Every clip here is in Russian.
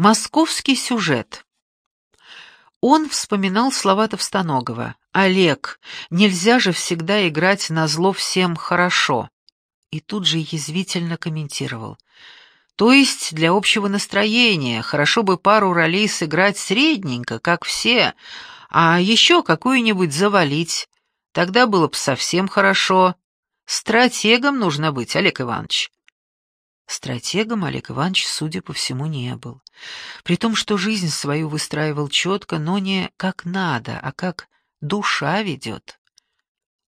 Московский сюжет. Он вспоминал слова Товстоногова. «Олег, нельзя же всегда играть на зло всем хорошо». И тут же язвительно комментировал. «То есть для общего настроения хорошо бы пару ролей сыграть средненько, как все, а еще какую-нибудь завалить. Тогда было бы совсем хорошо. Стратегом нужно быть, Олег Иванович. Стратегом Олег Иванович, судя по всему, не был. При том, что жизнь свою выстраивал четко, но не как надо, а как душа ведет.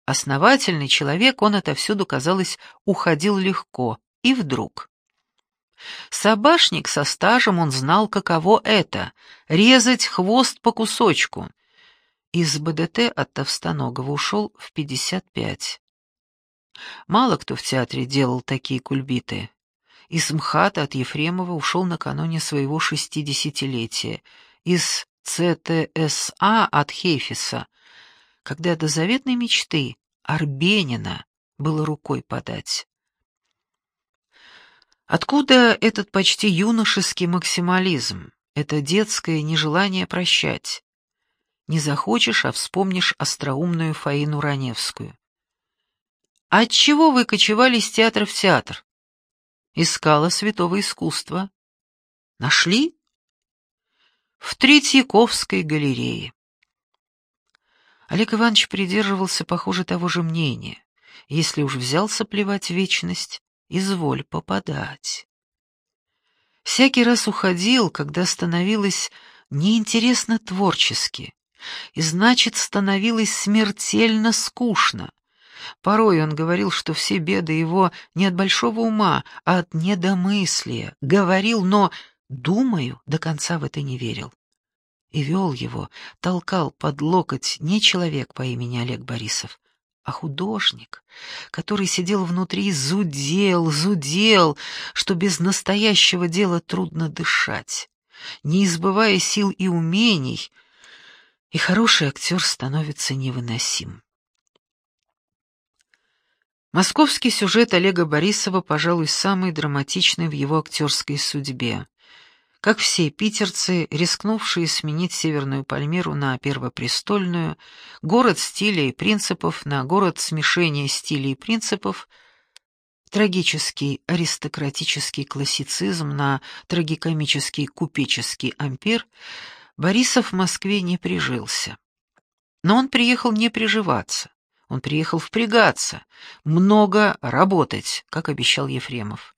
Основательный человек, он отовсюду, казалось, уходил легко, и вдруг. Собашник со стажем, он знал, каково это — резать хвост по кусочку. Из БДТ от Товстоногова ушел в 55. Мало кто в театре делал такие кульбиты. Из МХАТа от Ефремова ушел накануне своего шестидесятилетия. Из ЦТСА от Хейфиса, когда до заветной мечты Арбенина было рукой подать. Откуда этот почти юношеский максимализм, это детское нежелание прощать? Не захочешь, а вспомнишь остроумную Фаину Раневскую. Отчего вы кочевали с театра в театр? Искала святого искусства. Нашли? В Третьяковской галерее. Олег Иванович придерживался, похоже, того же мнения. Если уж взялся плевать вечность, изволь попадать. Всякий раз уходил, когда становилось неинтересно творчески, и значит, становилось смертельно скучно. Порой он говорил, что все беды его не от большого ума, а от недомыслия. Говорил, но, думаю, до конца в это не верил. И вел его, толкал под локоть не человек по имени Олег Борисов, а художник, который сидел внутри, зудел, зудел, что без настоящего дела трудно дышать. Не избывая сил и умений, и хороший актер становится невыносим. Московский сюжет Олега Борисова, пожалуй, самый драматичный в его актерской судьбе. Как все питерцы, рискнувшие сменить Северную Пальмиру на Первопрестольную, город стиля и принципов на город смешения стилей и принципов, трагический аристократический классицизм на трагикомический купеческий ампир, Борисов в Москве не прижился. Но он приехал не приживаться. Он приехал впрягаться, много работать, как обещал Ефремов.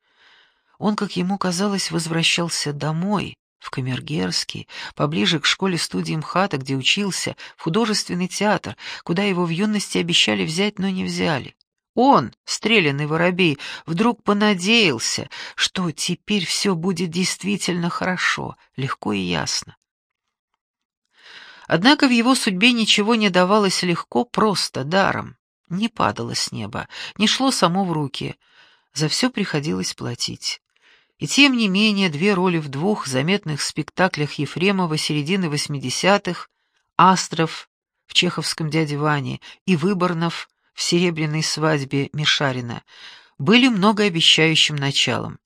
Он, как ему казалось, возвращался домой, в Камергерский, поближе к школе-студии МХАТа, где учился, в художественный театр, куда его в юности обещали взять, но не взяли. Он, стрелянный воробей, вдруг понадеялся, что теперь все будет действительно хорошо, легко и ясно. Однако в его судьбе ничего не давалось легко, просто, даром. Не падало с неба, не шло само в руки. За все приходилось платить. И тем не менее две роли в двух заметных спектаклях Ефремова середины 80-х «Астров» в чеховском «Дяде Ване» и «Выборнов» в «Серебряной свадьбе» Мишарина были многообещающим началом.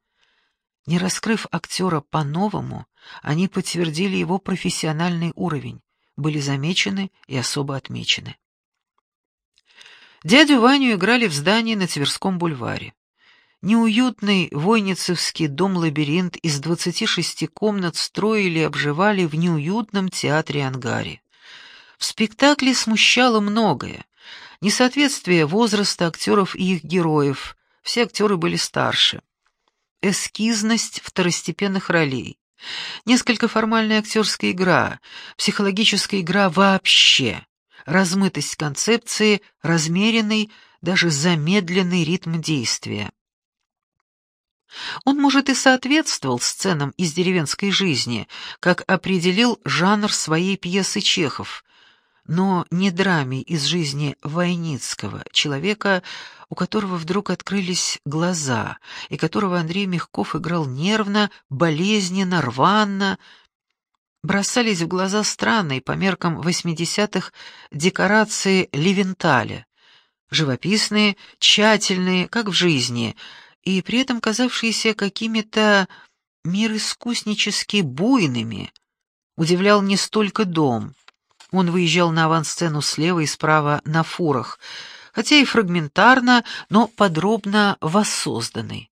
Не раскрыв актера по-новому, они подтвердили его профессиональный уровень, были замечены и особо отмечены. Дядю Ваню играли в здании на Тверском бульваре. Неуютный войницевский дом-лабиринт из 26 комнат строили и обживали в неуютном театре-ангаре. В спектакле смущало многое. Несоответствие возраста актеров и их героев, все актеры были старше. Эскизность второстепенных ролей. Несколько формальная актерская игра, психологическая игра вообще, размытость концепции, размеренный, даже замедленный ритм действия. Он, может, и соответствовал сценам из деревенской жизни, как определил жанр своей пьесы Чехов, но не драме из жизни Войницкого, человека, у которого вдруг открылись глаза, и которого Андрей Мягков играл нервно, болезненно, рванно, бросались в глаза странные по меркам восьмидесятых декорации Левенталя, живописные, тщательные, как в жизни, и при этом казавшиеся какими-то мир искуснически буйными. Удивлял не столько дом. Он выезжал на авансцену слева и справа на фурах, хотя и фрагментарно, но подробно воссозданный.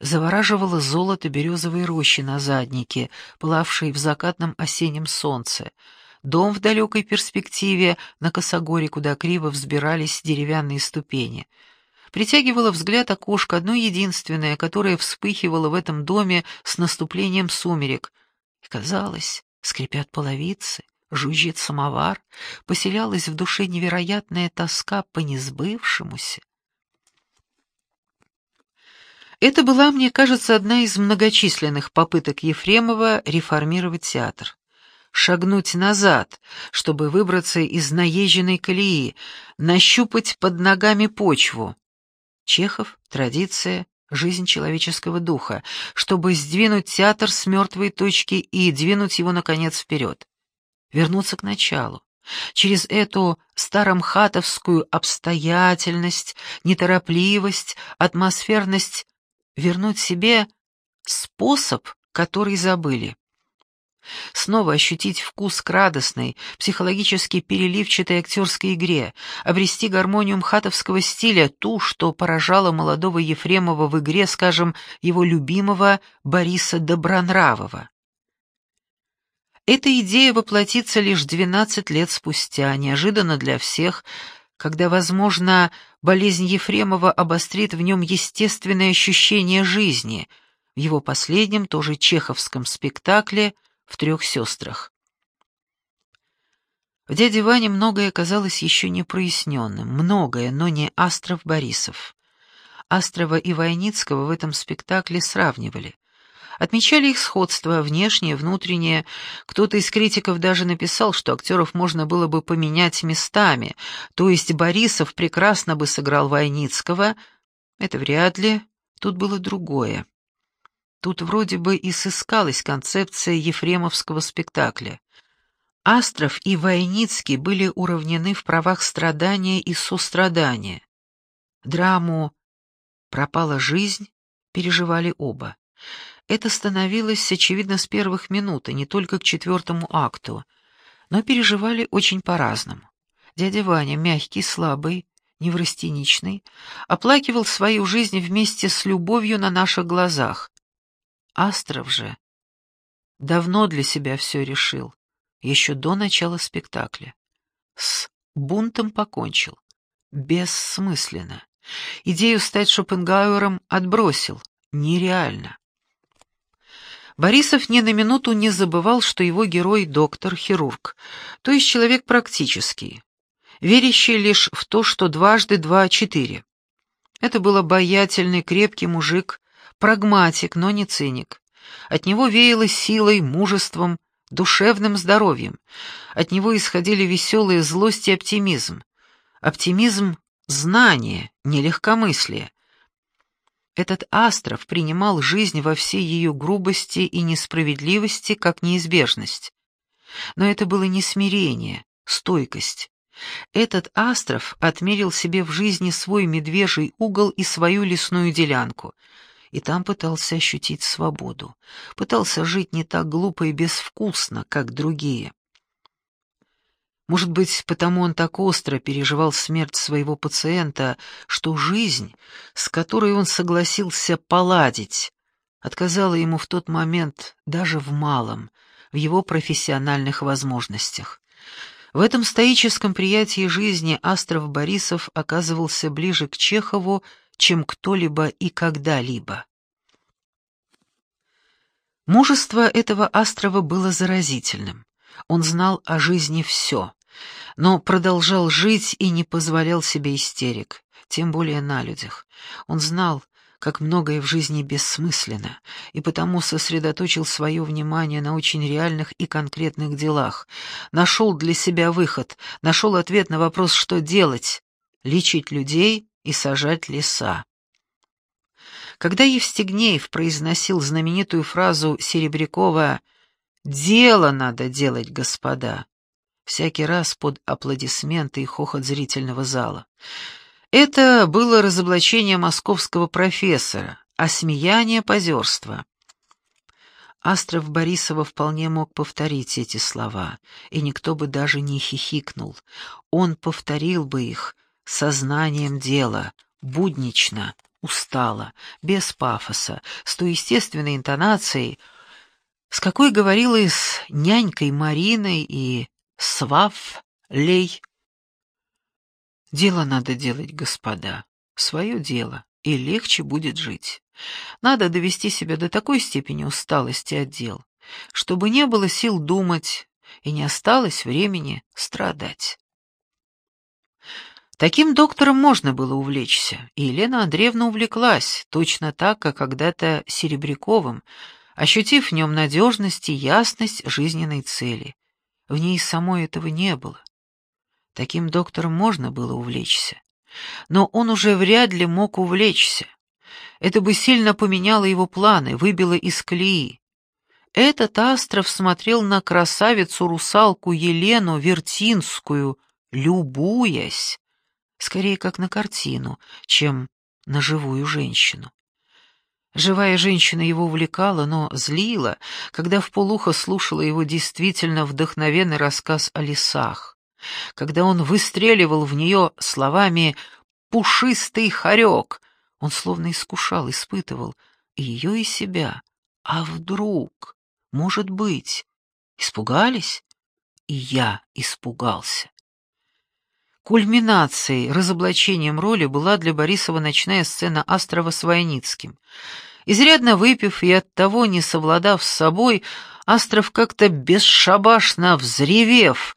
Завораживало золото березовой рощи на заднике, плавшей в закатном осеннем солнце, дом в далекой перспективе на косогоре, куда криво взбирались деревянные ступени. Притягивало взгляд окошко одно единственное, которое вспыхивало в этом доме с наступлением сумерек. И казалось, скрипят половицы, жужжит самовар, поселялась в душе невероятная тоска по несбывшемуся, это была, мне кажется, одна из многочисленных попыток Ефремова реформировать театр. Шагнуть назад, чтобы выбраться из наезженной колеи, нащупать под ногами почву. Чехов, традиция, жизнь человеческого духа, чтобы сдвинуть театр с мертвой точки и двинуть его, наконец, вперед. Вернуться к началу. Через эту старомхатовскую обстоятельность, неторопливость, атмосферность вернуть себе способ, который забыли. Снова ощутить вкус к радостной, психологически переливчатой актерской игре, обрести гармонию мхатовского стиля, ту, что поражала молодого Ефремова в игре, скажем, его любимого Бориса Добронравова. Эта идея воплотится лишь 12 лет спустя, неожиданно для всех, когда, возможно, болезнь Ефремова обострит в нем естественное ощущение жизни, в его последнем, тоже чеховском спектакле «В трех сестрах». В «Дяде Ване» многое казалось еще не проясненным, многое, но не Астров-Борисов. Астрова и Войницкого в этом спектакле сравнивали. Отмечали их сходство, внешнее, внутреннее. Кто-то из критиков даже написал, что актеров можно было бы поменять местами, то есть Борисов прекрасно бы сыграл Войницкого. Это вряд ли, тут было другое. Тут вроде бы и сыскалась концепция ефремовского спектакля. Астров и Войницкий были уравнены в правах страдания и сострадания. Драму «Пропала жизнь» переживали оба. Это становилось очевидно с первых минут, и не только к четвертому акту, но переживали очень по-разному. Дядя Ваня, мягкий, слабый, неврастеничный, оплакивал свою жизнь вместе с любовью на наших глазах. Астров же давно для себя все решил, еще до начала спектакля. С бунтом покончил. Бессмысленно. Идею стать Шопенгауэром отбросил. Нереально. Борисов ни на минуту не забывал, что его герой — доктор-хирург, то есть человек практический, верящий лишь в то, что дважды два — четыре. Это был обаятельный, крепкий мужик, прагматик, но не циник. От него веяло силой, мужеством, душевным здоровьем. От него исходили веселая злость и оптимизм. Оптимизм — знание, не легкомыслие. Этот Астров принимал жизнь во всей ее грубости и несправедливости как неизбежность. Но это было не смирение, стойкость. Этот Астров отмерил себе в жизни свой медвежий угол и свою лесную делянку, и там пытался ощутить свободу, пытался жить не так глупо и безвкусно, как другие. Может быть, потому он так остро переживал смерть своего пациента, что жизнь, с которой он согласился поладить, отказала ему в тот момент даже в малом, в его профессиональных возможностях. В этом стоическом приятии жизни Астров Борисов оказывался ближе к Чехову, чем кто-либо и когда-либо. Мужество этого Астрова было заразительным. Он знал о жизни все но продолжал жить и не позволял себе истерик, тем более на людях. Он знал, как многое в жизни бессмысленно, и потому сосредоточил свое внимание на очень реальных и конкретных делах. Нашел для себя выход, нашел ответ на вопрос, что делать — лечить людей и сажать леса. Когда Евстигнеев произносил знаменитую фразу Серебрякова «Дело надо делать, господа», всякий раз под аплодисменты и хохот зрительного зала. Это было разоблачение московского профессора, осмеяние позерства. Астров Борисова вполне мог повторить эти слова, и никто бы даже не хихикнул. Он повторил бы их сознанием дела, буднично, устало, без пафоса, с той естественной интонацией, с какой говорила и с нянькой Мариной и Свав Лей. Дело надо делать, господа, свое дело, и легче будет жить. Надо довести себя до такой степени усталости от дел, чтобы не было сил думать и не осталось времени страдать. Таким доктором можно было увлечься, и Елена Андреевна увлеклась, точно так, как когда-то Серебряковым, ощутив в нем надежность и ясность жизненной цели. В ней самой этого не было. Таким доктором можно было увлечься. Но он уже вряд ли мог увлечься. Это бы сильно поменяло его планы, выбило из колеи. Этот Астров смотрел на красавицу-русалку Елену Вертинскую, любуясь, скорее как на картину, чем на живую женщину. Живая женщина его увлекала, но злила, когда в полухо слушала его действительно вдохновенный рассказ о лесах, когда он выстреливал в нее словами «пушистый хорек», он словно искушал, испытывал и ее, и себя. А вдруг, может быть, испугались? И я испугался. Кульминацией, разоблачением роли была для Борисова ночная сцена Астрова с Войницким. Изрядно выпив и оттого не совладав с собой, Астров как-то бесшабашно взревев,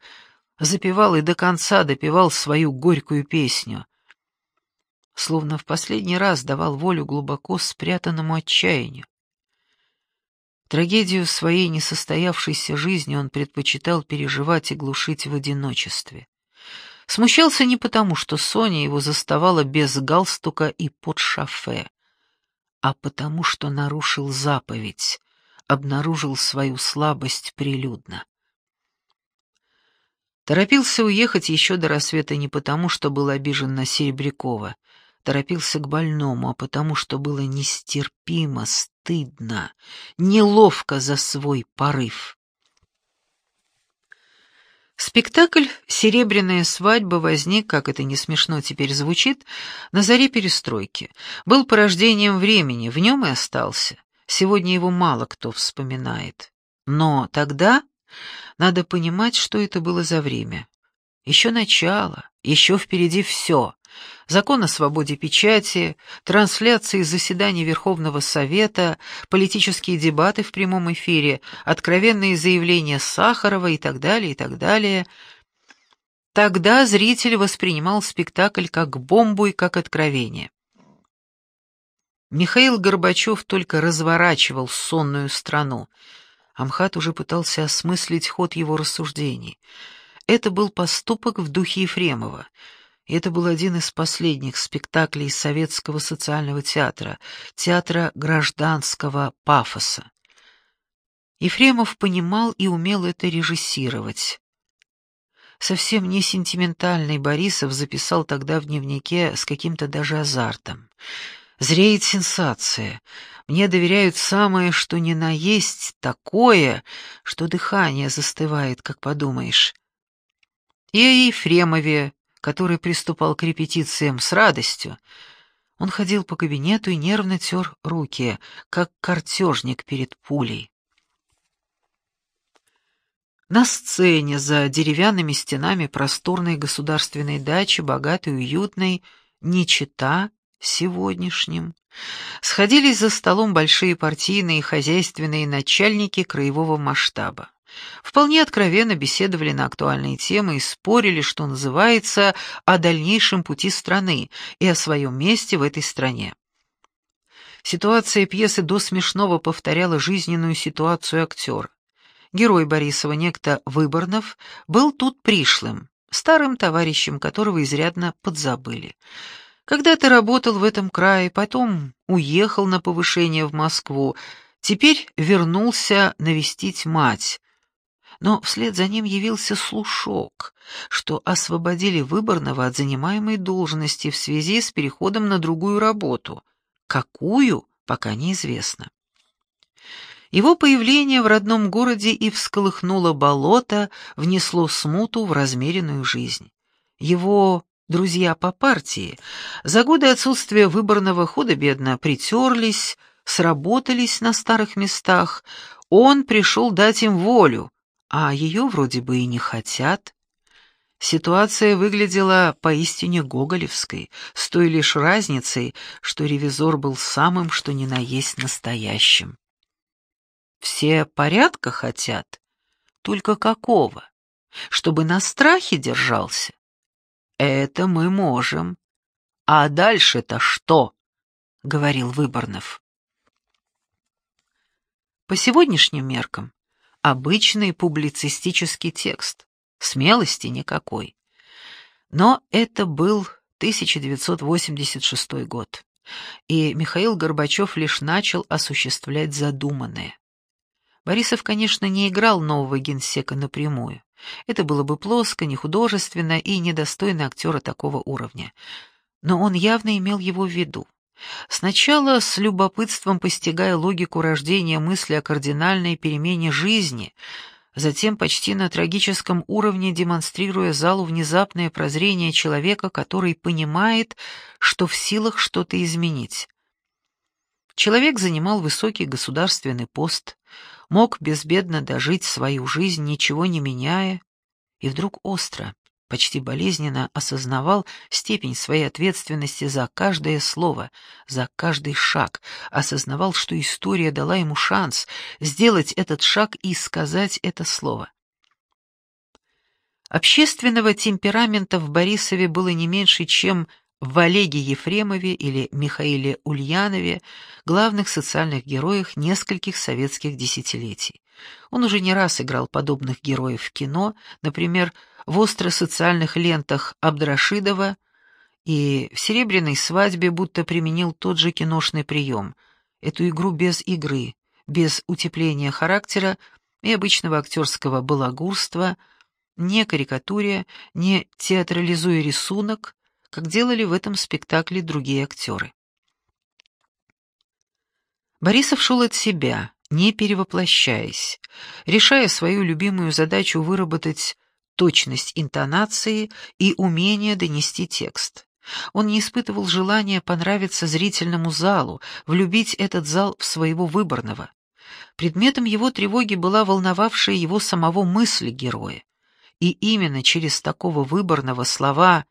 запевал и до конца допевал свою горькую песню. Словно в последний раз давал волю глубоко спрятанному отчаянию. Трагедию своей несостоявшейся жизни он предпочитал переживать и глушить в одиночестве. Смущался не потому, что Соня его заставала без галстука и под шафе, а потому, что нарушил заповедь, обнаружил свою слабость прилюдно. Торопился уехать еще до рассвета не потому, что был обижен на Серебрякова, торопился к больному, а потому, что было нестерпимо, стыдно, неловко за свой порыв. Спектакль «Серебряная свадьба» возник, как это не смешно теперь звучит, на заре перестройки. Был порождением времени, в нем и остался. Сегодня его мало кто вспоминает. Но тогда надо понимать, что это было за время. Еще начало, еще впереди все закон о свободе печати, трансляции заседаний Верховного Совета, политические дебаты в прямом эфире, откровенные заявления Сахарова и так далее, и так далее. Тогда зритель воспринимал спектакль как бомбу и как откровение. Михаил Горбачев только разворачивал сонную страну. Амхат уже пытался осмыслить ход его рассуждений. Это был поступок в духе Ефремова — и это был один из последних спектаклей советского социального театра, театра гражданского пафоса. Ефремов понимал и умел это режиссировать. Совсем не сентиментальный Борисов записал тогда в дневнике с каким-то даже азартом. «Зреет сенсация. Мне доверяют самое, что ни на есть, такое, что дыхание застывает, как подумаешь». И о Ефремове который приступал к репетициям с радостью, он ходил по кабинету и нервно тер руки, как картежник перед пулей. На сцене за деревянными стенами просторной государственной дачи, богатой и уютной, не чита сегодняшним, сходились за столом большие партийные и хозяйственные начальники краевого масштаба вполне откровенно беседовали на актуальные темы и спорили, что называется, о дальнейшем пути страны и о своем месте в этой стране. Ситуация пьесы до смешного повторяла жизненную ситуацию актера. Герой Борисова, некто Выборнов, был тут пришлым, старым товарищем, которого изрядно подзабыли. Когда-то работал в этом крае, потом уехал на повышение в Москву, теперь вернулся навестить мать, но вслед за ним явился слушок, что освободили Выборного от занимаемой должности в связи с переходом на другую работу. Какую, пока неизвестно. Его появление в родном городе и всколыхнуло болото, внесло смуту в размеренную жизнь. Его друзья по партии за годы отсутствия выборного худо-бедно притерлись, сработались на старых местах, он пришел дать им волю, а ее вроде бы и не хотят. Ситуация выглядела поистине гоголевской, с той лишь разницей, что ревизор был самым, что ни на есть настоящим. Все порядка хотят, только какого? Чтобы на страхе держался? Это мы можем. А дальше-то что? — говорил Выборнов. По сегодняшним меркам обычный публицистический текст, смелости никакой. Но это был 1986 год, и Михаил Горбачев лишь начал осуществлять задуманное. Борисов, конечно, не играл нового генсека напрямую. Это было бы плоско, нехудожественно и недостойно актера такого уровня. Но он явно имел его в виду. Сначала с любопытством постигая логику рождения мысли о кардинальной перемене жизни, затем почти на трагическом уровне демонстрируя залу внезапное прозрение человека, который понимает, что в силах что-то изменить. Человек занимал высокий государственный пост, мог безбедно дожить свою жизнь, ничего не меняя, и вдруг остро, почти болезненно осознавал степень своей ответственности за каждое слово, за каждый шаг, осознавал, что история дала ему шанс сделать этот шаг и сказать это слово. Общественного темперамента в Борисове было не меньше, чем в Олеге Ефремове или Михаиле Ульянове, главных социальных героях нескольких советских десятилетий. Он уже не раз играл подобных героев в кино, например, в остро-социальных лентах Абдрашидова и в «Серебряной свадьбе» будто применил тот же киношный прием. Эту игру без игры, без утепления характера и обычного актерского балагурства, не карикатуре, не театрализуя рисунок, как делали в этом спектакле другие актеры. Борисов шел от себя, не перевоплощаясь, решая свою любимую задачу выработать точность интонации и умение донести текст. Он не испытывал желания понравиться зрительному залу, влюбить этот зал в своего выборного. Предметом его тревоги была волновавшая его самого мысль героя. И именно через такого выборного слова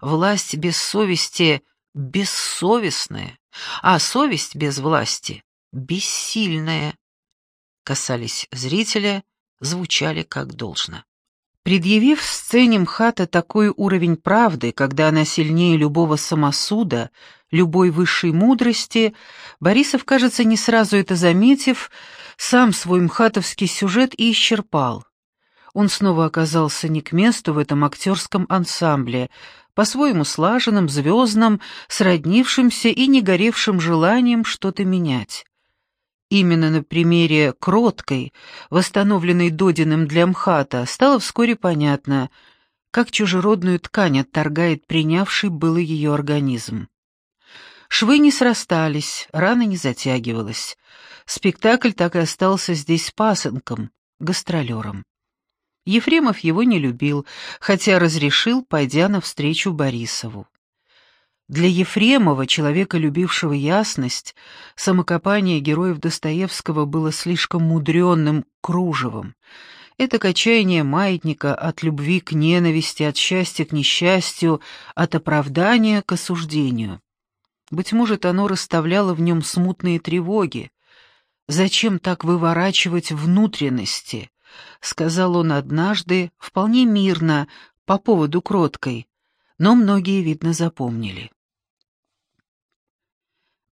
«власть без совести» бессовестная, а совесть без власти бессильная касались зрителя, звучали как должно. Предъявив сцене МХАТа такой уровень правды, когда она сильнее любого самосуда, любой высшей мудрости, Борисов, кажется, не сразу это заметив, сам свой мхатовский сюжет и исчерпал. Он снова оказался не к месту в этом актерском ансамбле, по-своему слаженным, звездным, сроднившимся и не горевшим желанием что-то менять. Именно на примере кроткой, восстановленной Додиным для МХАТа, стало вскоре понятно, как чужеродную ткань отторгает принявший было ее организм. Швы не срастались, рана не затягивалась. Спектакль так и остался здесь пасынком, гастролером. Ефремов его не любил, хотя разрешил, пойдя навстречу Борисову. Для Ефремова, человека, любившего ясность, самокопание героев Достоевского было слишком мудренным кружевом. Это качание маятника от любви к ненависти, от счастья к несчастью, от оправдания к осуждению. Быть может, оно расставляло в нем смутные тревоги. «Зачем так выворачивать внутренности?» — сказал он однажды, вполне мирно, по поводу кроткой, но многие, видно, запомнили.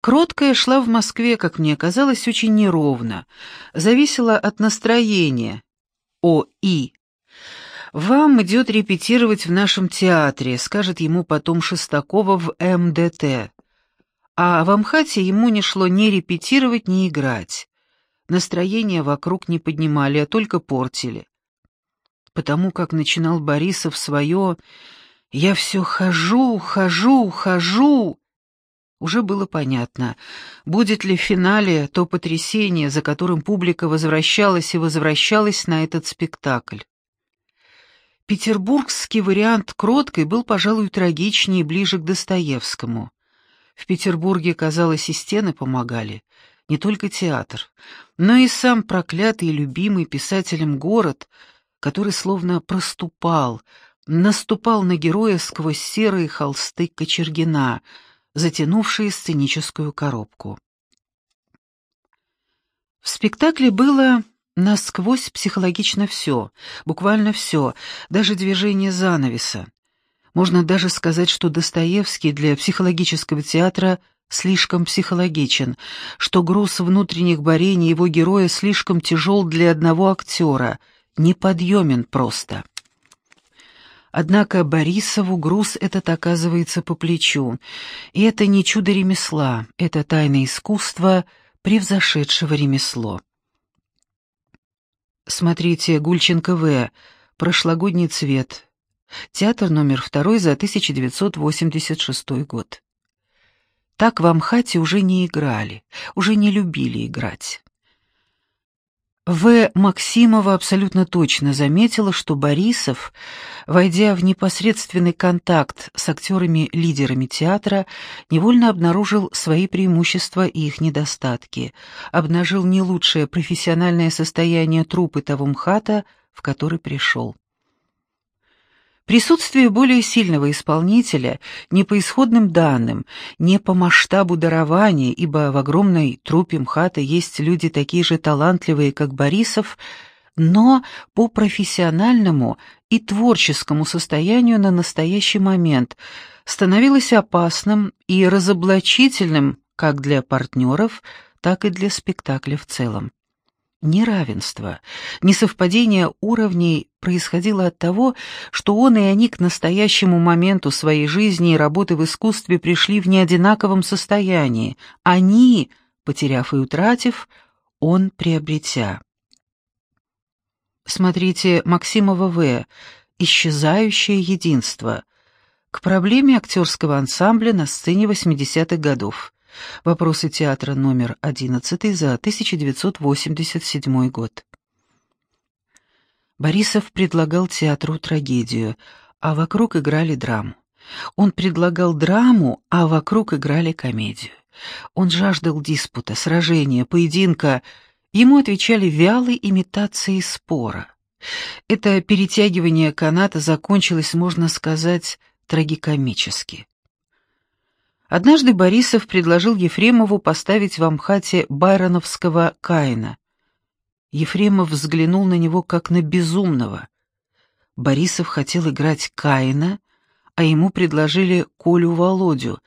Кроткая шла в Москве, как мне казалось, очень неровно. Зависела от настроения. О.И. «Вам идет репетировать в нашем театре», — скажет ему потом Шестакова в МДТ. А в Амхате ему не шло ни репетировать, ни играть. Настроение вокруг не поднимали, а только портили. Потому как начинал Борисов свое «Я все хожу, хожу, хожу», Уже было понятно, будет ли в финале то потрясение, за которым публика возвращалась и возвращалась на этот спектакль. Петербургский вариант «Кроткой» был, пожалуй, трагичнее и ближе к Достоевскому. В Петербурге, казалось, и стены помогали, не только театр, но и сам проклятый и любимый писателем город, который словно проступал, наступал на героя сквозь серые холсты Кочергина, затянувшие сценическую коробку. В спектакле было насквозь психологично все, буквально все, даже движение занавеса. Можно даже сказать, что Достоевский для психологического театра слишком психологичен, что груз внутренних борений его героя слишком тяжел для одного актера, неподъемен просто. Однако Борисову груз этот оказывается по плечу, и это не чудо ремесла, это тайное искусство, превзошедшего ремесло. Смотрите Гульченко В. «Прошлогодний цвет». Театр номер второй за 1986 год. Так в Амхате уже не играли, уже не любили играть. В. Максимова абсолютно точно заметила, что Борисов, войдя в непосредственный контакт с актерами-лидерами театра, невольно обнаружил свои преимущества и их недостатки, обнажил не лучшее профессиональное состояние труппы того МХАТа, в который пришел. Присутствие более сильного исполнителя не по исходным данным, не по масштабу дарования, ибо в огромной труппе МХАТа есть люди такие же талантливые, как Борисов, но по профессиональному и творческому состоянию на настоящий момент становилось опасным и разоблачительным как для партнеров, так и для спектакля в целом. Неравенство, несовпадение уровней происходило от того, что он и они к настоящему моменту своей жизни и работы в искусстве пришли в неодинаковом состоянии. Они, потеряв и утратив, он приобретя. Смотрите Максимова В. «Исчезающее единство». К проблеме актерского ансамбля на сцене 80-х годов. Вопросы театра номер 11 за 1987 год. Борисов предлагал театру трагедию, а вокруг играли драму. Он предлагал драму, а вокруг играли комедию. Он жаждал диспута, сражения, поединка. Ему отвечали вялой имитацией спора. Это перетягивание каната закончилось, можно сказать, трагикомически. Однажды Борисов предложил Ефремову поставить в Амхате байроновского Каина. Ефремов взглянул на него как на безумного. Борисов хотел играть Каина, а ему предложили Колю Володю,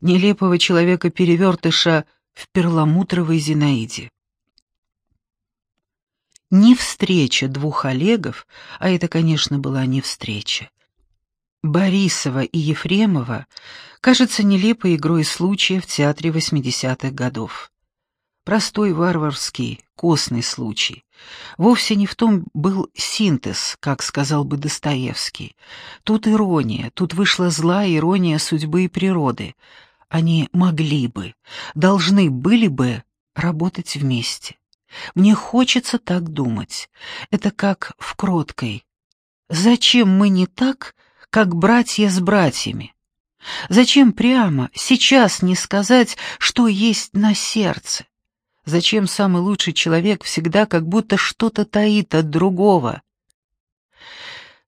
нелепого человека-перевертыша в перламутровой Зинаиде. Не встреча двух Олегов, а это, конечно, была не встреча, Борисова и Ефремова кажется нелепой игрой случая в театре 80-х годов. Простой варварский, костный случай. Вовсе не в том был синтез, как сказал бы Достоевский. Тут ирония, тут вышла злая ирония судьбы и природы. Они могли бы, должны были бы работать вместе. Мне хочется так думать. Это как в кроткой. Зачем мы не так, как братья с братьями. Зачем прямо, сейчас не сказать, что есть на сердце? Зачем самый лучший человек всегда как будто что-то таит от другого?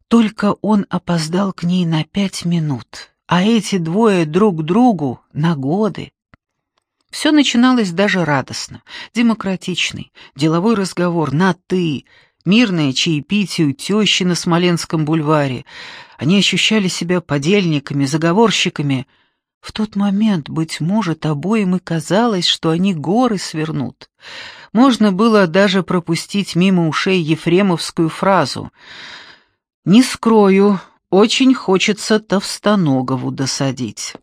Только он опоздал к ней на пять минут, а эти двое друг другу на годы. Все начиналось даже радостно, демократичный, деловой разговор на «ты», мирное чаепитие у тещи на Смоленском бульваре. Они ощущали себя подельниками, заговорщиками. В тот момент, быть может, обоим и казалось, что они горы свернут. Можно было даже пропустить мимо ушей ефремовскую фразу «Не скрою, очень хочется Товстоногову досадить».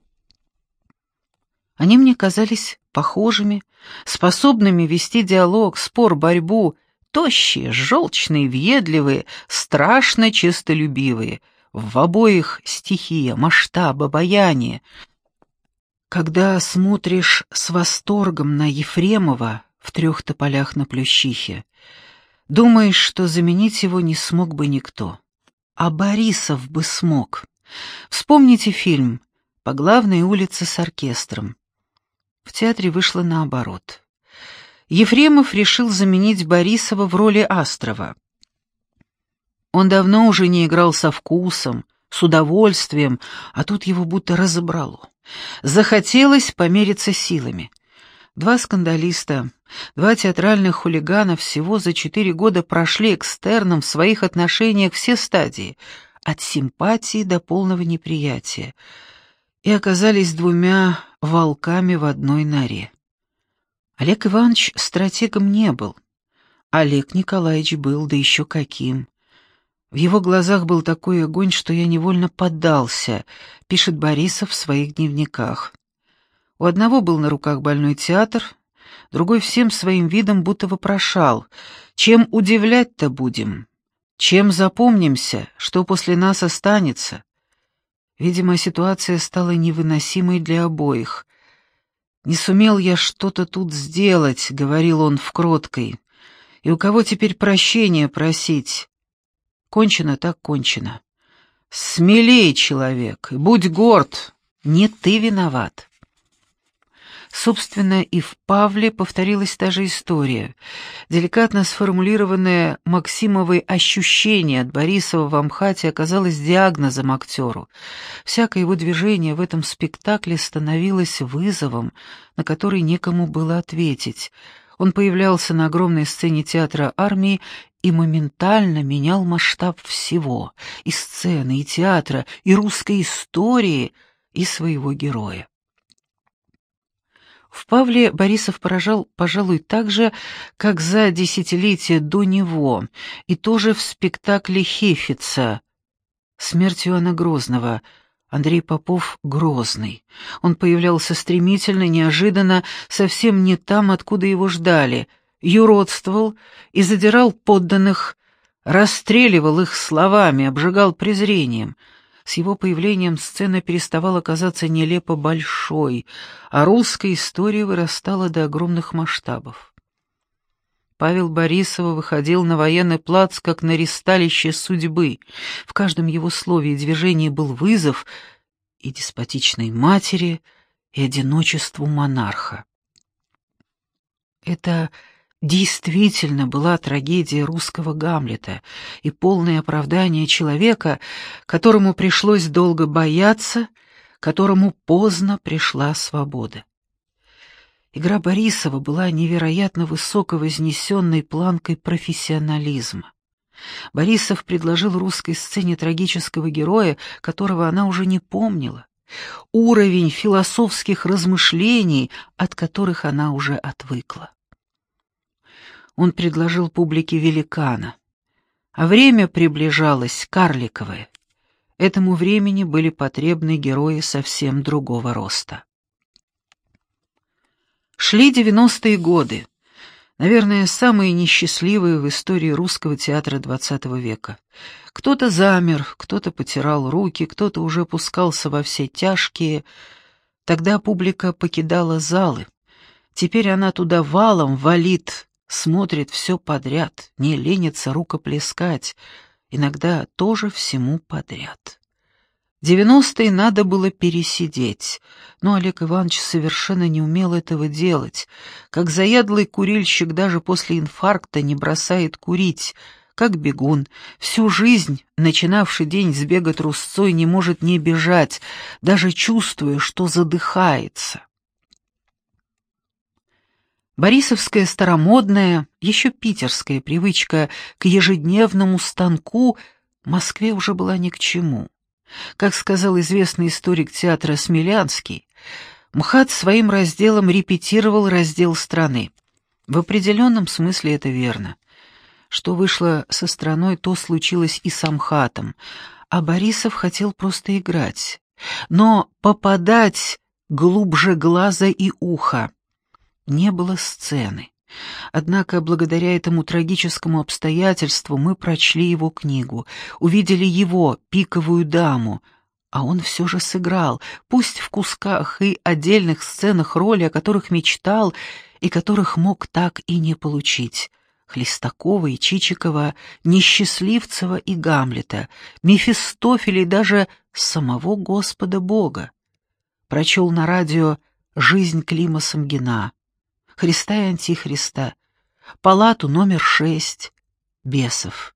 Они мне казались похожими, способными вести диалог, спор, борьбу — Тощие, желчные, въедливые, страшно честолюбивые. В обоих стихия, масштаб, обаяние. Когда смотришь с восторгом на Ефремова в трех тополях на Плющихе, думаешь, что заменить его не смог бы никто. А Борисов бы смог. Вспомните фильм «По главной улице с оркестром». В театре вышло наоборот. Ефремов решил заменить Борисова в роли Астрова. Он давно уже не играл со вкусом, с удовольствием, а тут его будто разобрало. Захотелось помериться силами. Два скандалиста, два театральных хулигана всего за четыре года прошли экстерном в своих отношениях все стадии, от симпатии до полного неприятия, и оказались двумя волками в одной норе. Олег Иванович стратегом не был. Олег Николаевич был, да еще каким. В его глазах был такой огонь, что я невольно поддался, пишет Борисов в своих дневниках. У одного был на руках больной театр, другой всем своим видом будто вопрошал, чем удивлять-то будем, чем запомнимся, что после нас останется. Видимо, ситуация стала невыносимой для обоих. «Не сумел я что-то тут сделать», — говорил он в кроткой. «И у кого теперь прощения просить? Кончено так кончено. Смелей, человек, будь горд, не ты виноват. Собственно, и в Павле повторилась та же история. Деликатно сформулированное Максимовой ощущение от Борисова в Амхате оказалось диагнозом актеру. Всякое его движение в этом спектакле становилось вызовом, на который некому было ответить. Он появлялся на огромной сцене театра армии и моментально менял масштаб всего — и сцены, и театра, и русской истории, и своего героя. В Павле Борисов поражал, пожалуй, так же, как за десятилетия до него, и тоже в спектакле Хефица «Смерть Иоанна Грозного», Андрей Попов Грозный. Он появлялся стремительно, неожиданно, совсем не там, откуда его ждали — юродствовал и задирал подданных, расстреливал их словами, обжигал презрением. С его появлением сцена переставала казаться нелепо большой, а русская история вырастала до огромных масштабов. Павел Борисова выходил на военный плац, как на ристалище судьбы. В каждом его слове и движении был вызов и деспотичной матери, и одиночеству монарха. Это действительно была трагедия русского Гамлета и полное оправдание человека, которому пришлось долго бояться, которому поздно пришла свобода. Игра Борисова была невероятно высоко вознесенной планкой профессионализма. Борисов предложил русской сцене трагического героя, которого она уже не помнила, уровень философских размышлений, от которых она уже отвыкла он предложил публике великана. А время приближалось карликовое. Этому времени были потребны герои совсем другого роста. Шли девяностые годы, наверное, самые несчастливые в истории русского театра XX века. Кто-то замер, кто-то потирал руки, кто-то уже пускался во все тяжкие. Тогда публика покидала залы. Теперь она туда валом валит, смотрит все подряд, не ленится рукоплескать, иногда тоже всему подряд. Девяностые надо было пересидеть, но Олег Иванович совершенно не умел этого делать. Как заядлый курильщик даже после инфаркта не бросает курить, как бегун, всю жизнь, начинавший день с бега трусцой, не может не бежать, даже чувствуя, что задыхается. Борисовская старомодная, еще питерская привычка к ежедневному станку Москве уже была ни к чему. Как сказал известный историк театра Смелянский, МХАТ своим разделом репетировал раздел страны. В определенном смысле это верно. Что вышло со страной, то случилось и с МХАТом, а Борисов хотел просто играть. Но попадать глубже глаза и уха — не было сцены. Однако, благодаря этому трагическому обстоятельству, мы прочли его книгу, увидели его, пиковую даму, А он все же сыграл, пусть в кусках и отдельных сценах роли, о которых мечтал и которых мог так и не получить. Хлестакова и Чичикова, Несчастливцева и Гамлета, Мефистофеля и даже самого Господа Бога. Прочел на радио «Жизнь Клима Самгина», «Христа и Антихриста», «Палату номер шесть», «Бесов».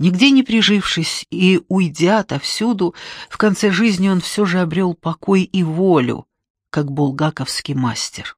Нигде не прижившись и уйдя отовсюду, в конце жизни он все же обрел покой и волю, как булгаковский мастер.